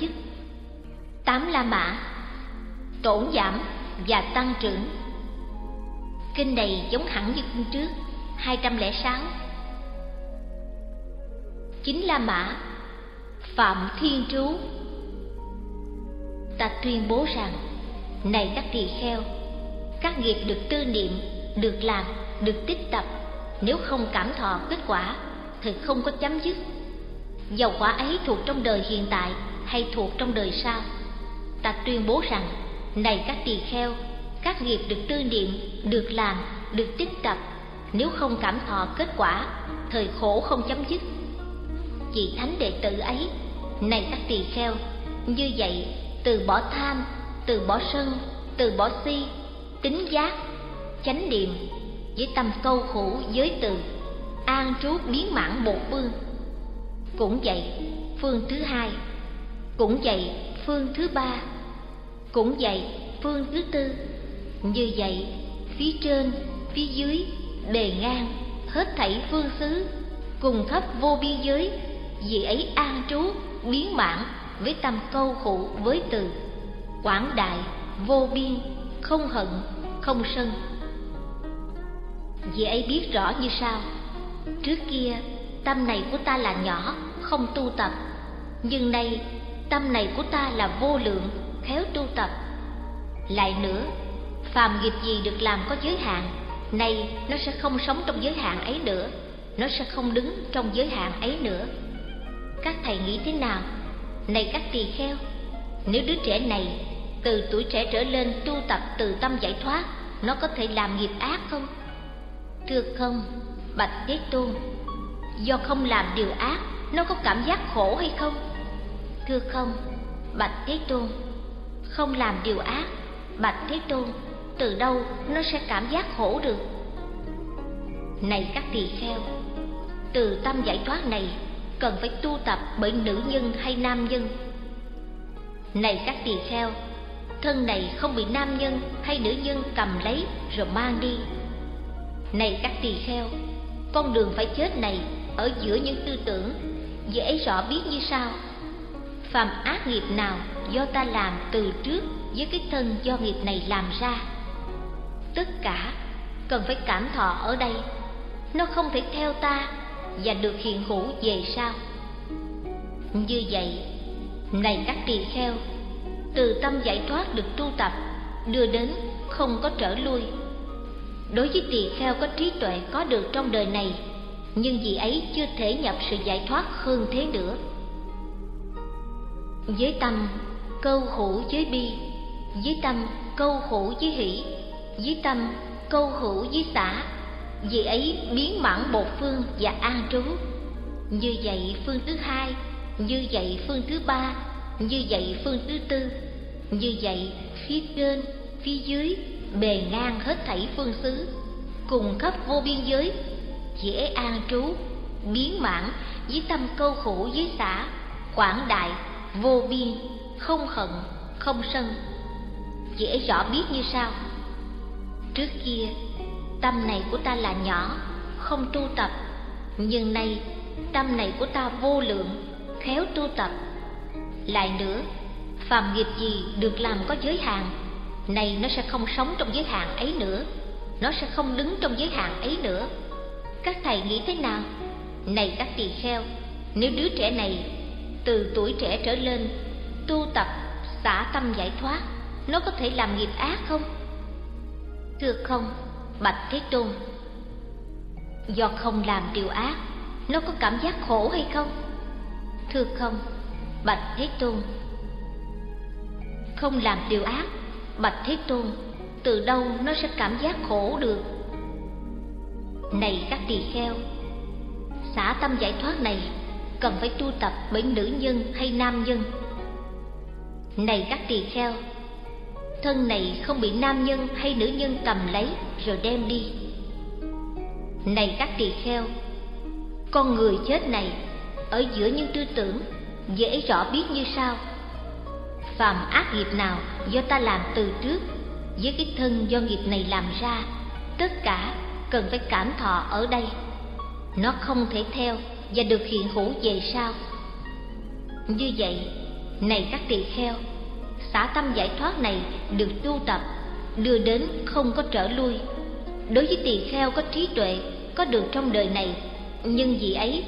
dứt tám la mã, tổn giảm và tăng trưởng. Kinh này giống hẳn như kinh trước 206 chính la mã, phạm thiên trú. Ta tuyên bố rằng, này các tỳ kheo, các nghiệp được tư niệm, được làm, được tích tập. Nếu không cảm thọ kết quả, thì không có chấm dứt. Dầu quả ấy thuộc trong đời hiện tại hay thuộc trong đời sau. Ta tuyên bố rằng, này các tỳ kheo, các nghiệp được tư niệm, được làm, được tích tập. Nếu không cảm thọ kết quả, thời khổ không chấm dứt. Vị thánh đệ tử ấy, này các tỳ kheo, như vậy, từ bỏ tham, từ bỏ sân, từ bỏ si, tính giác, chánh niệm, với tâm câu khổ giới từ, an trú biến mãn một phương. Cũng vậy, phương thứ hai cũng vậy, phương thứ ba. Cũng vậy, phương thứ tư. Như vậy, phía trên, phía dưới, bề ngang, hết thảy phương xứ, cùng khắp vô biên giới, vì ấy an trú, biến mãn với tâm câu khổ với từ. Quảng đại, vô biên, không hận, không sân. Vì ấy biết rõ như sau. Trước kia, tâm này của ta là nhỏ, không tu tập. Nhưng nay tâm này của ta là vô lượng, khéo tu tập. Lại nữa, phàm nghiệp gì được làm có giới hạn, nay nó sẽ không sống trong giới hạn ấy nữa, nó sẽ không đứng trong giới hạn ấy nữa. Các thầy nghĩ thế nào? Này các tỳ kheo, nếu đứa trẻ này từ tuổi trẻ trở lên tu tập từ tâm giải thoát, nó có thể làm nghiệp ác không? Thưa không, bạch thế tôn, do không làm điều ác, nó có cảm giác khổ hay không? Thưa không? Bạch thế tôn, không làm điều ác, bạch thế tôn, từ đâu nó sẽ cảm giác khổ được? Này các tỳ kheo, từ tâm giải thoát này, cần phải tu tập bởi nữ nhân hay nam nhân? Này các tỳ kheo, thân này không bị nam nhân hay nữ nhân cầm lấy rồi mang đi. Này các tỳ kheo, con đường phải chết này ở giữa những tư tưởng, dễ rõ biết như sao? Phàm ác nghiệp nào do ta làm từ trước với cái thân do nghiệp này làm ra? Tất cả cần phải cảm thọ ở đây. Nó không thể theo ta và được hiện hữu về sau. Như vậy, này các tỳ kheo, từ tâm giải thoát được tu tập, đưa đến không có trở lui. Đối với tỳ kheo có trí tuệ có được trong đời này, nhưng vì ấy chưa thể nhập sự giải thoát hơn thế nữa với tâm, câu hữu với bi. Với tâm, câu hữu với hỷ. Với tâm, câu hữu với xã vì ấy biến mãn bột phương và an trú. Như vậy phương thứ hai, như vậy phương thứ ba, như vậy phương thứ tư. Như vậy phía trên, phía dưới, bề ngang hết thảy phương xứ. Cùng khắp vô biên giới, dễ an trú, biến mãn với tâm câu khổ với xã quảng đại vô biên không hận, không sân. Dễ rõ biết như sau. Trước kia, tâm này của ta là nhỏ, không tu tập. Nhưng nay, tâm này của ta vô lượng, khéo tu tập. Lại nữa, phàm nghiệp gì được làm có giới hạn, này nó sẽ không sống trong giới hạn ấy nữa. Nó sẽ không đứng trong giới hạn ấy nữa. Các thầy nghĩ thế nào? Này các tỳ kheo, nếu đứa trẻ này từ tuổi trẻ trở lên, tu tập, xả tâm giải thoát, nó có thể làm nghiệp ác không? Thưa không, bạch thế tôn. Do không làm điều ác, nó có cảm giác khổ hay không? Thưa không, bạch thế tôn. Không làm điều ác, bạch thế tôn, từ đâu nó sẽ cảm giác khổ được? Này các tỳ kheo, xả tâm giải thoát này cần phải tu tập bởi nữ nhân hay nam nhân. Này các tỳ kheo, thân này không bị nam nhân hay nữ nhân cầm lấy rồi đem đi. Này các tỳ kheo, con người chết này ở giữa những tư tưởng dễ rõ biết như sau. Phàm ác nghiệp nào do ta làm từ trước, với cái thân do nghiệp này làm ra, tất cả cần phải cảm thọ ở đây. Nó không thể theo và được hiện hữu về sau. Như vậy, này các tỳ kheo, xả tâm giải thoát này được tu tập, đưa đến không có trở lui. Đối với tỳ kheo có trí tuệ, có được trong đời này, nhưng vì ấy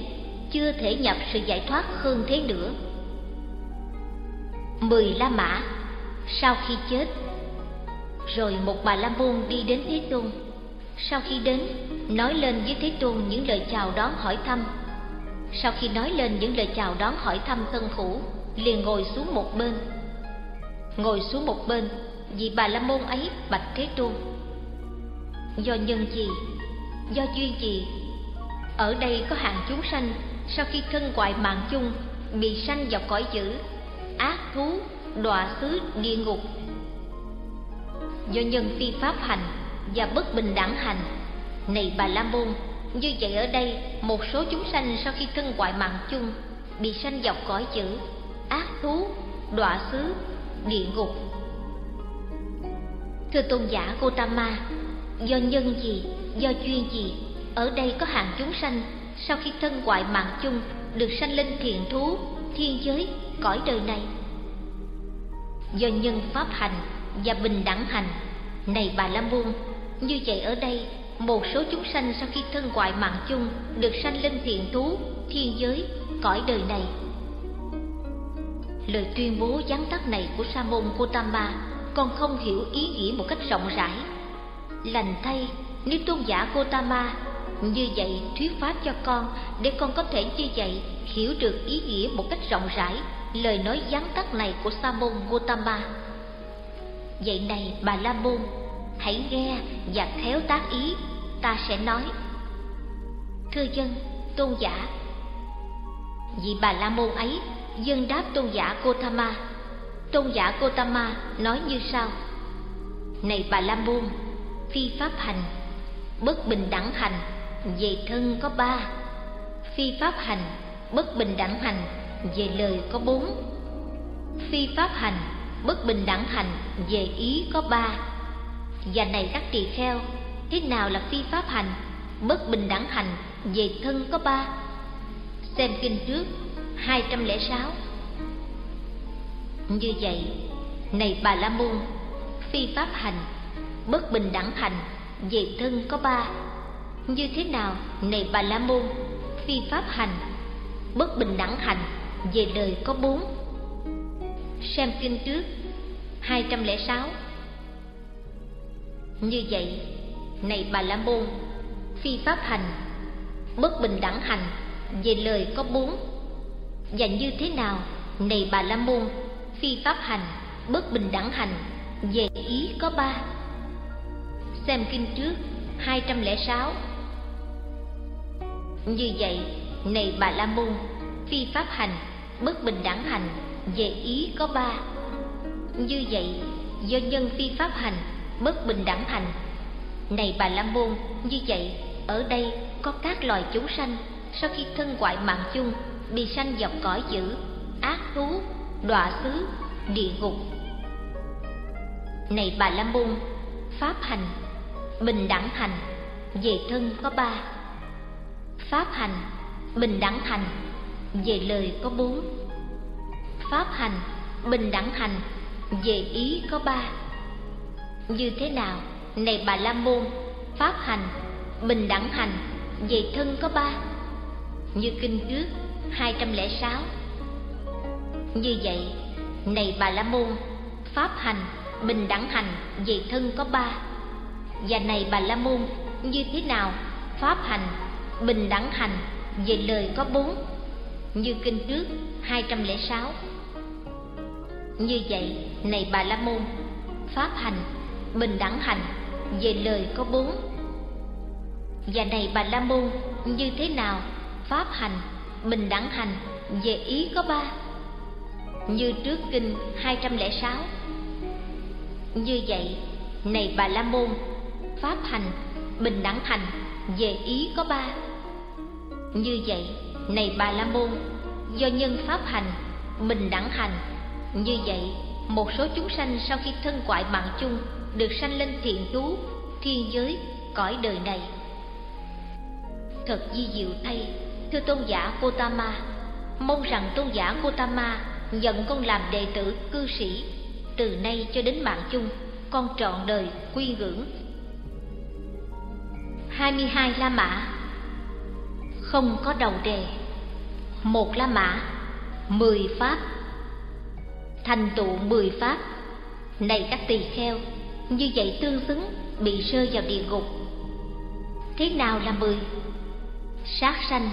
chưa thể nhập sự giải thoát hơn thế nữa. Mười la mã, sau khi chết, rồi một bà la môn đi đến thế tôn. Sau khi đến, nói lên với thế tôn những lời chào đón hỏi thăm sau khi nói lên những lời chào đón hỏi thăm thân phủ liền ngồi xuống một bên. Ngồi xuống một bên, vì bà la môn ấy, bạch thế tôn. Do nhân gì? Do duyên gì? Ở đây có hàng chúng sanh, sau khi thân hoại mạng chung, bị sanh vào cõi dữ, ác thú, đọa xứ, địa ngục. Do nhân phi pháp hành và bất bình đẳng hành, này bà la môn như vậy ở đây, một số chúng sanh sau khi thân hoại mạng chung, bị sanh vào cõi chữ ác thú, đọa xứ, địa ngục. Thưa tôn giả Gotama do nhân gì, do duyên gì, ở đây có hàng chúng sanh sau khi thân hoại mạng chung được sanh lên thiện thú, thiên giới, cõi đời này? Do nhân pháp hành và bình đẳng hành, này bà la môn, như vậy ở đây một số chúng sanh sau khi thân hoại mạng chung được sanh lên thiện thú, thiên giới, cõi đời này. Lời tuyên bố gián tắt này của sa môn Gotama con không hiểu ý nghĩa một cách rộng rãi. Lành thay, nếu tôn giả Gotama như vậy thuyết pháp cho con để con có thể như vậy hiểu được ý nghĩa một cách rộng rãi, lời nói gián tắt này của sa môn Gotama. Vậy này, bà la môn, hãy nghe và khéo tác ý ta sẽ nói. Thưa dân, tôn giả. Vì bà la môn ấy dân đáp tôn giả Gotama. Tôn giả Gotama nói như sau. Này bà la môn, phi pháp hành, bất bình đẳng hành, về thân có ba. Phi pháp hành, bất bình đẳng hành, về lời có bốn. Phi pháp hành, bất bình đẳng hành, về ý có ba. Và này các tỳ kheo thế nào là phi pháp hành? Bất bình đẳng hành, về thân có ba. Xem kinh trước, hai trăm lẻ sáu. Như vậy, này bà la môn, phi pháp hành, bất bình đẳng hành, về thân có ba. Như thế nào, này bà la môn, phi pháp hành, bất bình đẳng hành, về đời có bốn? Xem kinh trước, hai trăm lẻ sáu. Như vậy này bà la môn, phi pháp hành, bất bình đẳng hành, về lời có bốn. Và như thế nào, này bà la môn, phi pháp hành, bất bình đẳng hành, về ý có ba? Xem kinh trước, hai trăm lẻ sáu. Như vậy, này bà la môn, phi pháp hành, bất bình đẳng hành, về ý có ba. Như vậy, do nhân phi pháp hành, bất bình đẳng hành này bà la môn, như vậy, ở đây có các loài chúng sanh, sau khi thân ngoại mạng chung, bị sanh dọc cõi dữ, ác thú, đọa xứ, địa ngục. Này bà la môn, pháp hành, bình đẳng hành, về thân có ba. Pháp hành, bình đẳng hành, về lời có bốn. Pháp hành, bình đẳng hành, về ý có ba. Như thế nào? Này bà la môn, pháp hành, bình đẳng hành, về thân có ba. Như kinh trước hai trăm lẻ sáu. Như vậy, này bà la môn, pháp hành, bình đẳng hành, về thân có ba. Và này bà la môn, như thế nào? Pháp hành, bình đẳng hành, về lời có bốn. Như kinh trước hai trăm lẻ sáu. Như vậy, này bà la môn, pháp hành, bình đẳng hành về lời có bốn. Và này bà la môn, như thế nào? Pháp hành, bình đẳng hành, về ý có ba. Như trước kinh hai trăm lẻ sáu. Như vậy, này bà la môn, pháp hành, bình đẳng hành, về ý có ba. Như vậy, này bà la môn, do nhân pháp hành, bình đẳng hành, như vậy, một số chúng sanh sau khi thân quại mạng chung được sanh lên thiện chú thiên giới, cõi đời này. Thật di diệu thay, thưa tôn giả Gotama mong rằng tôn giả Gotama nhận con làm đệ tử, cư sĩ, từ nay cho đến mạng chung, con trọn đời, quy ngưỡng. 22 La Mã. Không có đầu đề. Một La Mã, Mười Pháp. Thành tụ mười Pháp. Này các tỳ kheo như vậy tương xứng bị rơi vào địa ngục. Thế nào là mười? Sát sanh,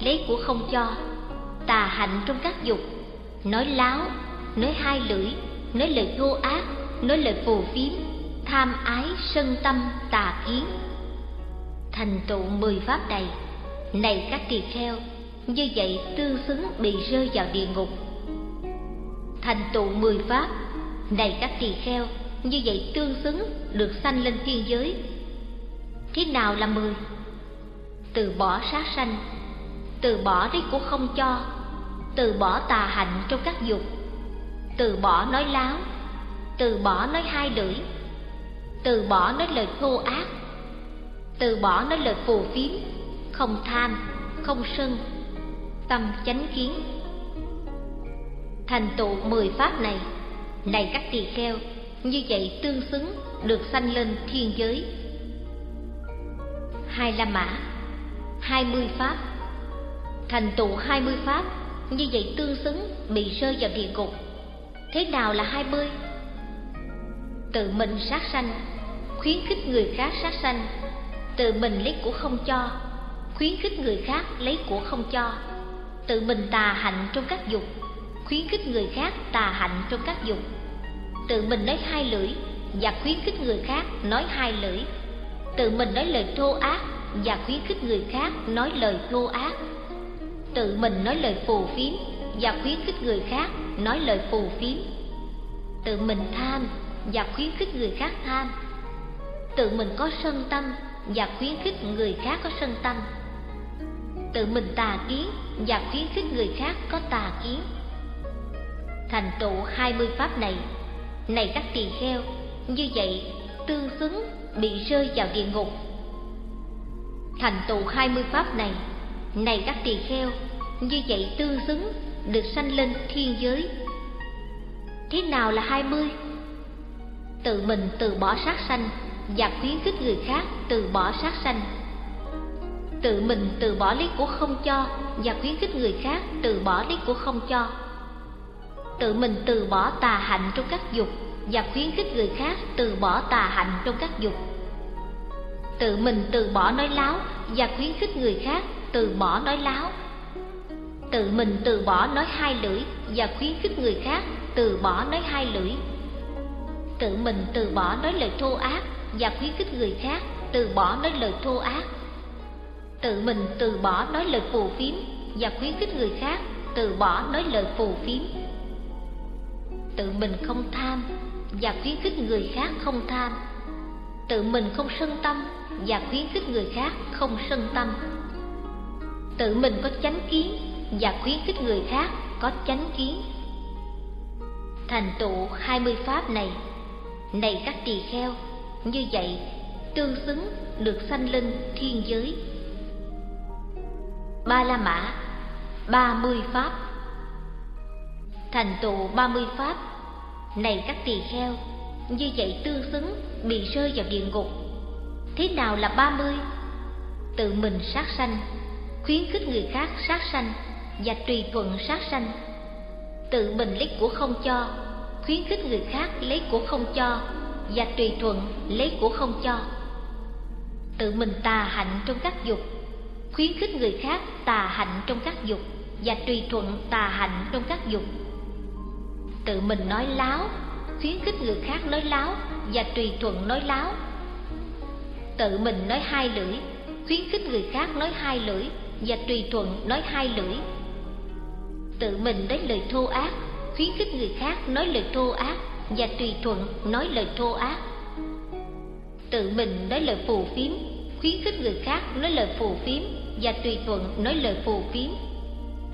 Lấy của không cho, Tà hạnh trong các dục. Nói láo, Nói hai lưỡi, Nói lời thô ác, Nói lời phù phiếm, Tham ái, sân tâm, tà kiến. Thành tựu mười pháp này này các tỳ kheo, như vậy tương xứng bị rơi vào địa ngục. Thành tựu mười pháp. Này các tỳ kheo như vậy tương xứng được sanh lên thiên giới. Thế nào là mười? Từ bỏ sát sanh, từ bỏ đấy của không cho, từ bỏ tà hạnh trong các dục, từ bỏ nói láo, từ bỏ nói hai lưỡi, từ bỏ nói lời thô ác, từ bỏ nói lời phù phiếm, không tham, không sân, tâm chánh kiến. Thành tựu mười pháp này này các tỳ kheo như vậy tương xứng được sanh lên thiên giới. Hai la mã, hai mươi pháp. Thành tựu hai mươi pháp, như vậy tương xứng bị rơi vào địa ngục. Thế nào là hai mươi? Tự mình sát sanh, khuyến khích người khác sát sanh. Tự mình lấy của không cho, khuyến khích người khác lấy của không cho. Tự mình tà hạnh trong các dục, khuyến khích người khác tà hạnh trong các dục tự mình nói hai lưỡi và khuyến khích người khác nói hai lưỡi. Tự mình nói lời thô ác và khuyến khích người khác nói lời thô ác. Tự mình nói lời phù phiếm và khuyến khích người khác nói lời phù phiếm. Tự mình tham và khuyến khích người khác tham. Tự mình có sân tâm và khuyến khích người khác có sân tâm. Tự mình tà kiến và khuyến khích người khác có tà kiến. Thành tựu hai mươi pháp này này các tỳ kheo. Như vậy tương xứng bị rơi vào địa ngục. Thành tựu hai mươi pháp này này các tỳ kheo, như vậy tương xứng được sanh lên thiên giới. Thế nào là hai mươi? Tự mình từ bỏ sát sanh và khuyến khích người khác từ bỏ sát sanh. Tự mình từ bỏ lý của không cho và khuyến khích người khác từ bỏ lý của không cho tự mình từ bỏ tà hạnh trong các dục và khuyến khích người khác từ bỏ tà hạnh trong các dục tự mình từ bỏ nói láo và khuyến khích người khác từ bỏ nói láo tự mình từ bỏ nói hai lưỡi và khuyến khích người khác từ bỏ nói hai lưỡi tự mình từ bỏ nói lời thô ác và khuyến khích người khác từ bỏ nói lời thô ác tự mình từ bỏ nói lời phù phiếm và khuyến khích người khác từ bỏ nói lời phù phiếm tự mình không tham và khuyến khích người khác không tham. Tự mình không sân tâm và khuyến khích người khác không sân tâm. Tự mình có chánh kiến và khuyến khích người khác có chánh kiến. Thành tựu hai mươi pháp này này các tỳ kheo, như vậy tương xứng được sanh lên thiên giới. Ba la mã, ba mươi pháp. Thành tựu ba mươi pháp này các tỳ kheo, như vậy tương xứng bị rơi vào địa ngục. Thế nào là ba mươi? Tự mình sát sanh, khuyến khích người khác sát sanh và tùy thuận sát sanh. Tự mình lấy của không cho, khuyến khích người khác lấy của không cho và tùy thuận lấy của không cho. Tự mình tà hạnh trong các dục, khuyến khích người khác tà hạnh trong các dục và tùy thuận tà hạnh trong các dục tự mình nói láo, khuyến khích người khác nói láo và tùy thuận nói láo. Tự mình nói hai lưỡi, khuyến khích người khác nói hai lưỡi và tùy thuận nói hai lưỡi. Tự mình nói lời thô ác, khuyến khích người khác nói lời thô ác và tùy thuận nói lời thô ác. Tự mình nói lời phù phiếm, khuyến khích người khác nói lời phù phiếm và tùy thuận nói lời phù phiếm.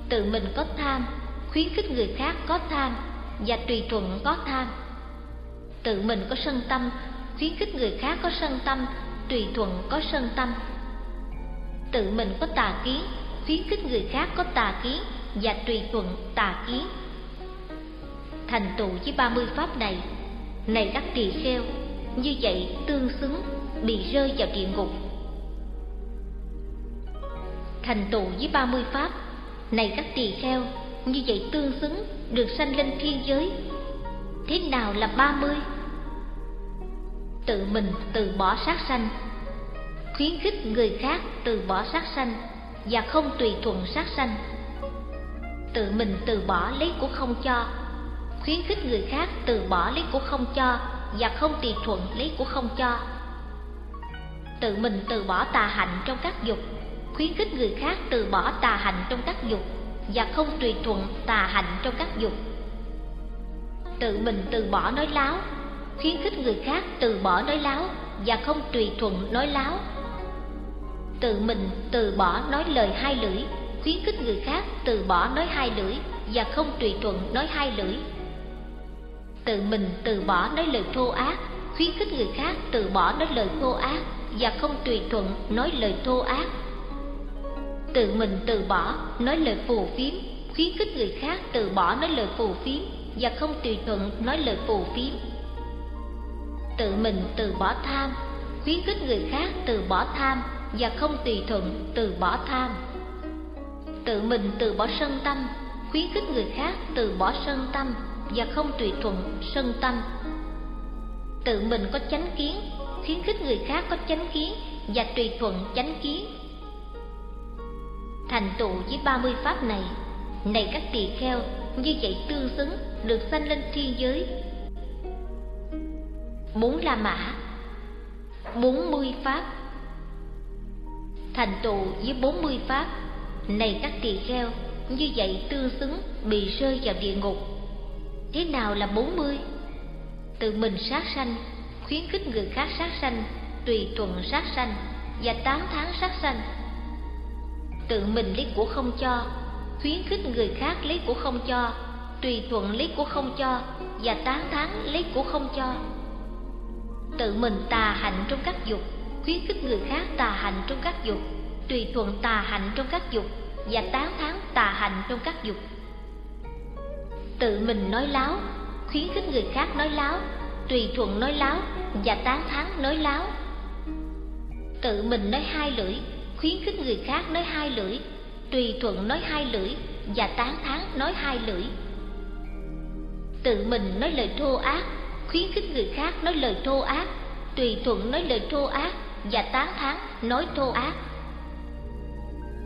Tự mình có tham, khuyến khích người khác có tham và tùy thuận có tham. Tự mình có sân tâm, khuyến khích người khác có sân tâm, tùy thuận có sân tâm. Tự mình có tà kiến khuyến khích người khác có tà kiến và tùy thuận tà kiến thành tựu với ba mươi pháp này này các tỳ kheo, như vậy tương xứng, bị rơi vào địa ngục. Thành tựu với ba mươi pháp, này các tỳ kheo như vậy tương xứng, được sanh lên thiên giới. Thế nào là ba mươi? Tự mình từ bỏ sát sanh, khuyến khích người khác từ bỏ sát sanh và không tùy thuận sát sanh. Tự mình từ bỏ lấy của không cho, khuyến khích người khác từ bỏ lấy của không cho và không tùy thuận lấy của không cho. Tự mình từ bỏ tà hạnh trong các dục, khuyến khích người khác từ bỏ tà hạnh trong các dục và không tùy thuận tà hạnh trong các dục. Tự mình từ bỏ nói láo, khuyến khích người khác từ bỏ nói láo và không tùy thuận nói láo. Tự mình từ bỏ nói lời hai lưỡi, khuyến khích người khác từ bỏ nói hai lưỡi và không tùy thuận nói hai lưỡi. Tự mình từ bỏ nói lời thô ác, khuyến khích người khác từ bỏ nói lời thô ác và không tùy thuận nói lời thô ác tự mình từ bỏ, nói lời phù phiếm, khuyến khích người khác từ bỏ nói lời phù phiếm, và không tùy thuận nói lời phù phiếm. Tự mình từ bỏ tham, khuyến khích người khác từ bỏ tham, và không tùy thuận từ bỏ tham. Tự mình từ bỏ sân tâm, khuyến khích người khác từ bỏ sân tâm, và không tùy thuận sân tâm. Tự mình có chánh kiến, khuyến khích người khác có chánh kiến, và tùy thuận chánh kiến thành tựu với ba mươi pháp này. Này các tỳ kheo, như vậy tương xứng, được sanh lên thiên giới. Bốn la mã bốn mươi pháp. Thành tựu với bốn mươi pháp. Này các tỳ kheo, như vậy tương xứng, bị rơi vào địa ngục. Thế nào là bốn mươi? Tự mình sát sanh, khuyến khích người khác sát sanh, tùy thuận sát sanh và tán thán sát sanh tự mình lấy của không cho, khuyến khích người khác lấy của không cho, tùy thuận lấy của không cho và tán thán lấy của không cho. Tự mình tà hạnh trong các dục, khuyến khích người khác tà hạnh trong các dục, tùy thuận tà hạnh trong các dục và tán thán tà hạnh trong các dục. Tự mình nói láo, khuyến khích người khác nói láo, tùy thuận nói láo và tán thán nói láo. Tự mình nói hai lưỡi khuyến khích người khác nói hai lưỡi, tùy thuận nói hai lưỡi và tán thán nói hai lưỡi. Tự mình nói lời thô ác, khuyến khích người khác nói lời thô ác, tùy thuận nói lời thô ác và tán thán nói thô ác.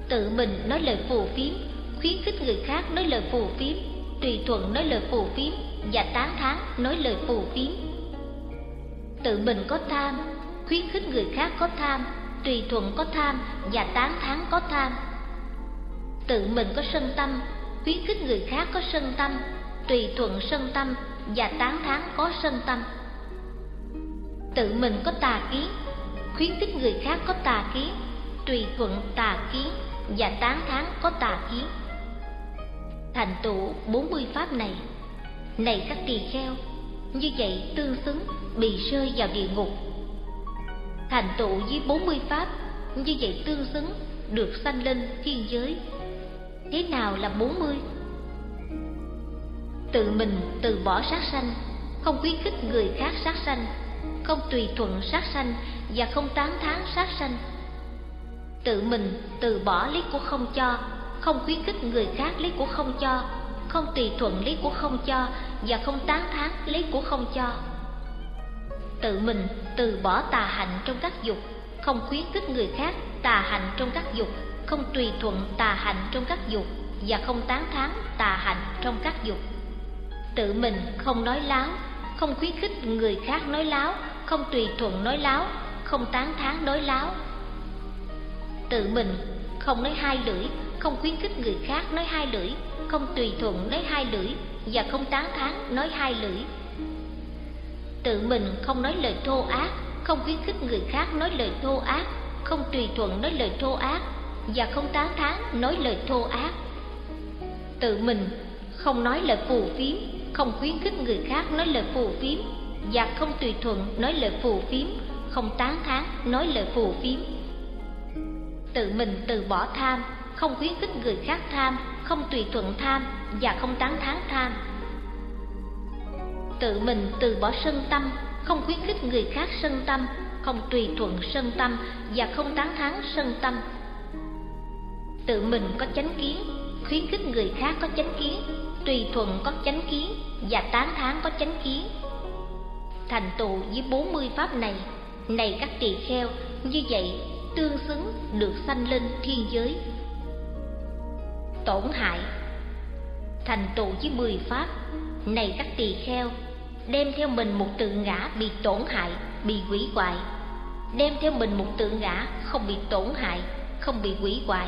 Tự mình nói lời phù phiếm, khuyến khích người khác nói lời phù phiếm, tùy thuận nói lời phù phiếm và tán thán nói lời phù phiếm. Tự mình có tham, khuyến khích người khác có tham tùy thuận có tham và tán thán có tham. Tự mình có sân tâm, khuyến khích người khác có sân tâm. Tùy thuận sân tâm và tán thán có sân tâm. Tự mình có tà kiến, khuyến khích người khác có tà kiến. Tùy thuận tà kiến và tán thán có tà kiến. Thành tựu bốn mươi pháp này. Này các tỳ kheo, như vậy tương xứng, bị rơi vào địa ngục thành tựu với bốn mươi pháp. Như vậy tương xứng, được sanh lên thiên giới. Thế nào là bốn mươi? Tự mình từ bỏ sát sanh, không khuyến khích người khác sát sanh, không tùy thuận sát sanh và không tán thán sát sanh. Tự mình từ bỏ lý của không cho, không khuyến khích người khác lấy của không cho, không tùy thuận lấy của không cho và không tán thán lấy của không cho tự mình, từ bỏ tà hạnh trong các dục, không khuyến khích người khác tà hạnh trong các dục, không tùy thuận tà hạnh trong các dục, và không tán thán tà hạnh trong các dục. Tự mình không nói láo, không khuyến khích người khác nói láo, không tùy thuận nói láo, không tán thán nói láo. Tự mình không nói hai lưỡi, không khuyến khích người khác nói hai lưỡi, không tùy thuận nói hai lưỡi, và không tán thán nói hai lưỡi tự mình không nói lời thô ác, không khuyến khích người khác nói lời thô ác, không tùy thuận nói lời thô ác và không tán thán nói lời thô ác. Tự mình không nói lời phù phiếm, không khuyến khích người khác nói lời phù phiếm và không tùy thuận nói lời phù phiếm, không tán thán nói lời phù phiếm. Tự mình từ bỏ tham, không khuyến khích người khác tham, không tùy thuận tham và không tán thán tham tự mình từ bỏ sân tâm, không khuyến khích người khác sân tâm, không tùy thuận sân tâm và không tán thán sân tâm. Tự mình có chánh kiến, khuyến khích người khác có chánh kiến, tùy thuận có chánh kiến và tán thán có chánh kiến. Thành tựu với bốn mươi pháp này này các tỳ kheo, như vậy tương xứng được sanh lên thiên giới. Tổn hại, thành tựu với mười pháp, này các tỳ kheo đem theo mình một tượng ngã bị tổn hại, bị hủy hoại. Đem theo mình một tượng ngã không bị tổn hại, không bị hủy hoại.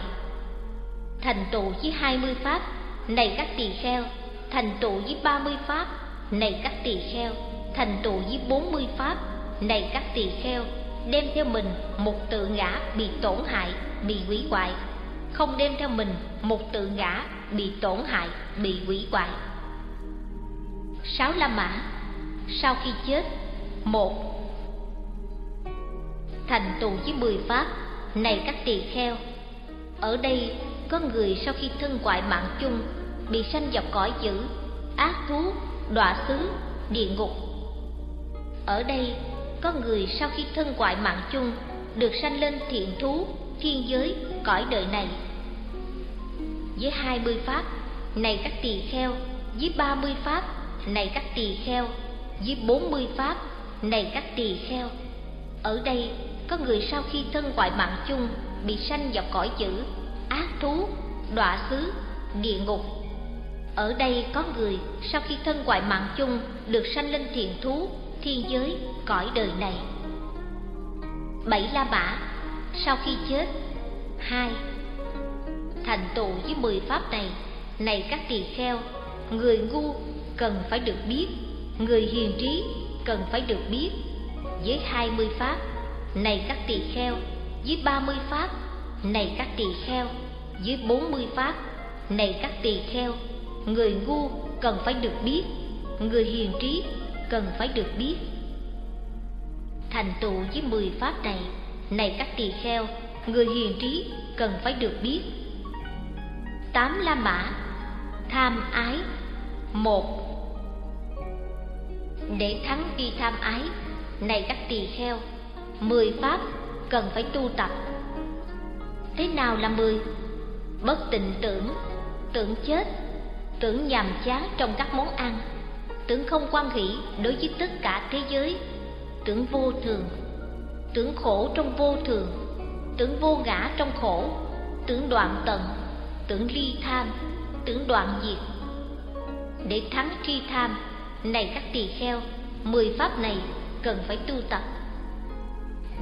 Thành tựu với hai mươi pháp, này các tỳ kheo. Thành tựu với ba mươi pháp, này các tỳ kheo. Thành tựu với bốn mươi pháp, này các tỳ kheo. Đem theo mình một tượng ngã bị tổn hại, bị hủy hoại. Không đem theo mình một tượng ngã bị tổn hại, bị hủy hoại. Sáu la mã sau khi chết. Một, thành tựu với mười pháp. Này các tỳ kheo, ở đây có người sau khi thân quại mạng chung, bị sanh vào cõi dữ, ác thú, đọa xứ, địa ngục. Ở đây có người sau khi thân quại mạng chung, được sanh lên thiện thú, thiên giới, cõi đời này. Với hai mươi pháp, này các tỳ kheo, với ba mươi pháp, này các tỳ kheo với bốn mươi pháp, này các tỳ kheo. Ở đây, có người sau khi thân ngoại mạng chung bị sanh vào cõi dữ ác thú, đọa xứ, địa ngục. Ở đây có người sau khi thân ngoại mạng chung được sanh lên thiện thú thiên giới, cõi đời này. Bảy la mã, sau khi chết. Hai, thành tựu với mười pháp này này các tỳ kheo, người ngu cần phải được biết người hiền trí cần phải được biết, với hai mươi pháp, này các tỳ kheo, với ba mươi pháp, này các tỳ kheo, với bốn mươi pháp, này các tỳ kheo. Người ngu cần phải được biết, người hiền trí cần phải được biết. Thành tựu với mười pháp này này các tỳ kheo, người hiền trí cần phải được biết. Tám la mã, tham ái. Một để thắng đi tham ái, này các tỳ kheo, mười pháp cần phải tu tập. Thế nào là mười? Bất tịnh tưởng tưởng chết, tưởng nhàm chán trong các món ăn, tưởng không quan hỷ đối với tất cả thế giới, tưởng vô thường, tưởng khổ trong vô thường, tưởng vô ngã trong khổ, tưởng đoạn tận, tưởng ly tham, tưởng đoạn diệt. Để thắng tri tham này các tỳ kheo, mười pháp này cần phải tu tập.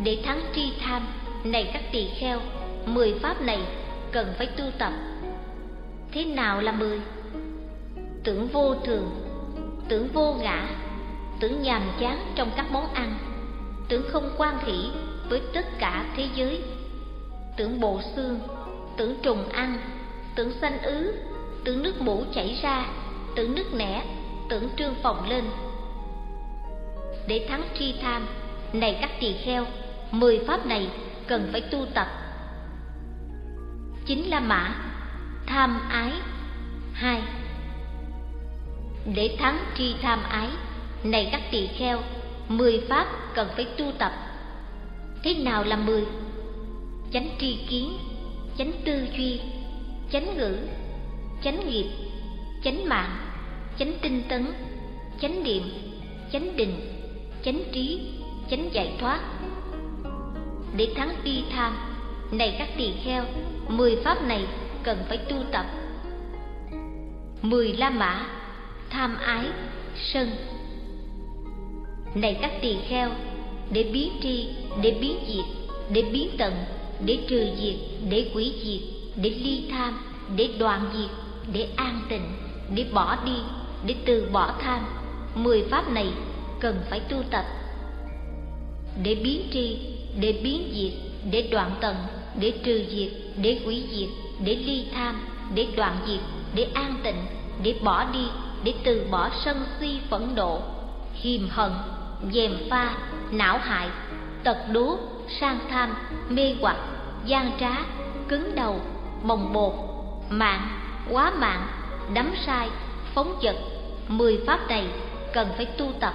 Để thắng tri tham, này các tỳ kheo, mười pháp này cần phải tu tập. Thế nào là mười? Tưởng vô thường, tưởng vô ngã, tưởng nhàm chán trong các món ăn, tưởng không quan hỷ với tất cả thế giới, tưởng bộ xương, tưởng trùng ăn, tưởng xanh ứ, tưởng nước mũ chảy ra, tưởng nước nẻ tưởng trương phòng lên. Để thắng tri tham, này các tỳ kheo, mười pháp này cần phải tu tập. Chính là mã, tham ái, hai. Để thắng tri tham ái, này các tỳ kheo, mười pháp cần phải tu tập. Thế nào là mười? Chánh tri kiến, chánh tư duy, chánh ngữ, chánh nghiệp, chánh mạng chánh tinh tấn, chánh niệm, chánh định, chánh trí, chánh giải thoát. Để thắng bi tham này các tỳ kheo, mười pháp này cần phải tu tập. Mười la mã, tham ái, sân. Này các tỳ kheo, để biến tri, để biến diệt, để biến tận, để trừ diệt, để quỷ diệt, để ly tham, để đoạn diệt, để an tịnh, để bỏ đi để từ bỏ tham, mười pháp này cần phải tu tập. Để biến tri, để biến diệt, để đoạn tận, để trừ diệt, để hủy diệt, để ly tham, để đoạn diệt, để an tịnh, để bỏ đi, để từ bỏ sân si phẫn nộ, hiềm hận, dèm pha, não hại, tật đố, sang tham, mê hoặc, gian trá, cứng đầu, bồng bột, mạng, quá mạng, đắm sai phóng vật mười pháp này cần phải tu tập.